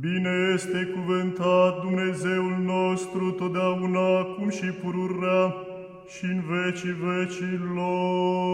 Bine este cuvântat Dumnezeul nostru totdeauna, acum și pururea și în vecii vecilor.